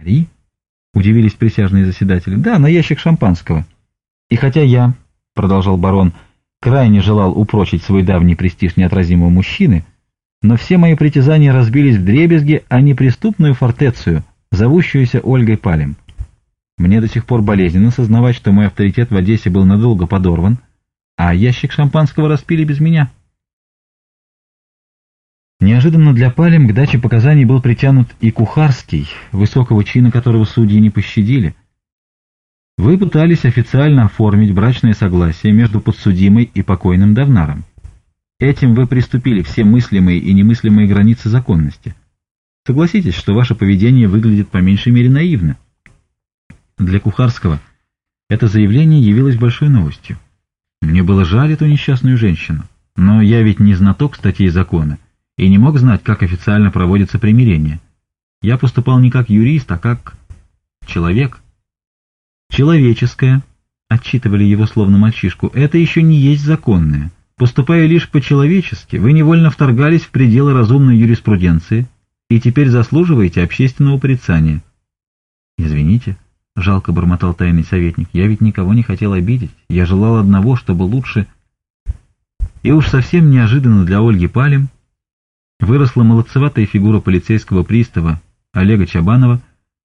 Мари? Удивились присяжные заседатели. Да, на ящик шампанского. И хотя я, продолжал барон, крайне желал упрочить свой давний престиж неотразимого мужчины, но все мои притязания разбились в дребезги о неприступную фортецию, зовущуюся Ольгой Палем. Мне до сих пор болезненно сознавать, что мой авторитет в Одессе был надолго подорван, а ящик шампанского распили без меня. Неожиданно для Палем к даче показаний был притянут и Кухарский, высокого чина которого судьи не пощадили. Вы пытались официально оформить брачное согласие между подсудимой и покойным Давнаром. Этим вы приступили все мыслимые и немыслимые границы законности. Согласитесь, что ваше поведение выглядит по меньшей мере наивно. Для Кухарского это заявление явилось большой новостью. Мне было жаль эту несчастную женщину, но я ведь не знаток статей закона — и не мог знать, как официально проводится примирение. Я поступал не как юрист, а как человек. Человеческое, отчитывали его словно мальчишку, это еще не есть законное. Поступая лишь по-человечески, вы невольно вторгались в пределы разумной юриспруденции и теперь заслуживаете общественного порицания. Извините, жалко бормотал тайный советник, я ведь никого не хотел обидеть, я желал одного, чтобы лучше... И уж совсем неожиданно для Ольги Палим выросла молодцеватая фигура полицейского пристава Олега Чабанова,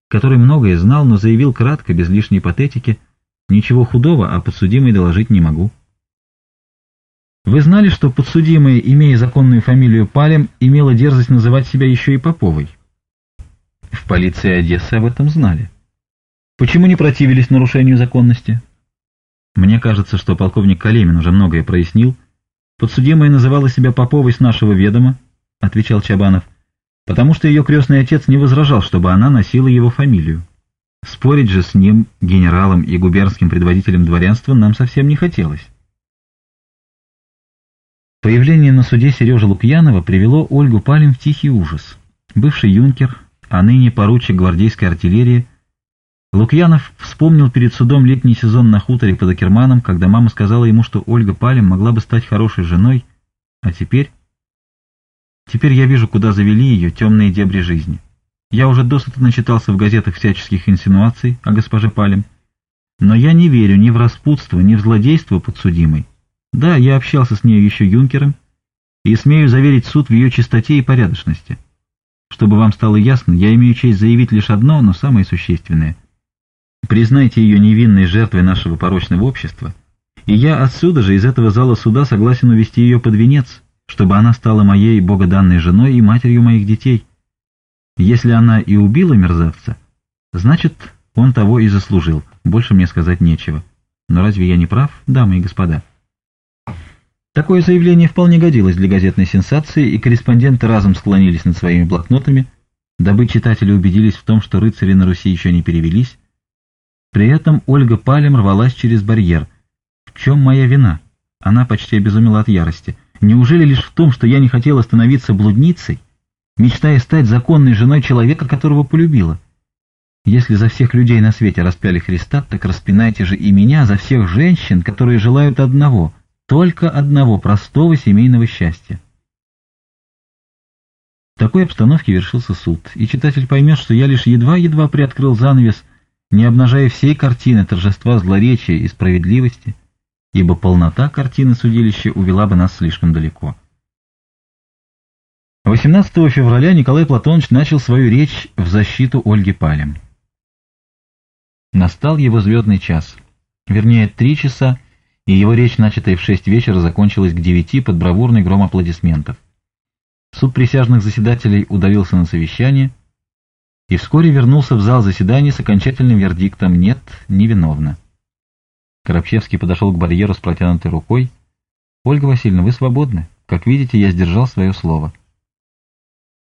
который многое знал, но заявил кратко, без лишней патетики, «Ничего худого а подсудимый доложить не могу». Вы знали, что подсудимая, имея законную фамилию Палем, имела дерзость называть себя еще и Поповой? В полиции Одессы об этом знали. Почему не противились нарушению законности? Мне кажется, что полковник Калемин уже многое прояснил. Подсудимая называла себя Поповой с нашего ведома, отвечал Чабанов, потому что ее крестный отец не возражал, чтобы она носила его фамилию. Спорить же с ним, генералом и губернским предводителем дворянства, нам совсем не хотелось. Появление на суде Сережи Лукьянова привело Ольгу Палин в тихий ужас. Бывший юнкер, а ныне поручик гвардейской артиллерии, Лукьянов вспомнил перед судом летний сезон на хуторе под Акерманом, когда мама сказала ему, что Ольга Палин могла бы стать хорошей женой, а теперь Теперь я вижу, куда завели ее темные дебри жизни. Я уже досыта начитался в газетах всяческих инсинуаций о госпоже Палем. Но я не верю ни в распутство, ни в злодейство подсудимой. Да, я общался с ней еще юнкером, и смею заверить суд в ее чистоте и порядочности. Чтобы вам стало ясно, я имею честь заявить лишь одно, но самое существенное. Признайте ее невинной жертвой нашего порочного общества, и я отсюда же, из этого зала суда, согласен увести ее под венец, чтобы она стала моей богоданной женой и матерью моих детей. Если она и убила мерзавца, значит, он того и заслужил. Больше мне сказать нечего. Но разве я не прав, дамы и господа? Такое заявление вполне годилось для газетной сенсации, и корреспонденты разом склонились над своими блокнотами, дабы читатели убедились в том, что рыцари на Руси еще не перевелись. При этом Ольга Палем рвалась через барьер. В чем моя вина? Она почти обезумела от ярости. Неужели лишь в том, что я не хотела становиться блудницей, мечтая стать законной женой человека, которого полюбила? Если за всех людей на свете распяли Христа, так распинайте же и меня за всех женщин, которые желают одного, только одного простого семейного счастья. В такой обстановке вершился суд, и читатель поймет, что я лишь едва-едва приоткрыл занавес, не обнажая всей картины торжества злоречия и справедливости, ибо полнота картины судилища увела бы нас слишком далеко. 18 февраля Николай Платонович начал свою речь в защиту Ольги Палем. Настал его звездный час, вернее, три часа, и его речь, начатая в шесть вечера, закончилась к девяти под бравурный гром аплодисментов. Суд присяжных заседателей удавился на совещание и вскоре вернулся в зал заседаний с окончательным вердиктом «нет, невиновна». Коробчевский подошел к барьеру с протянутой рукой. «Ольга Васильевна, вы свободны. Как видите, я сдержал свое слово».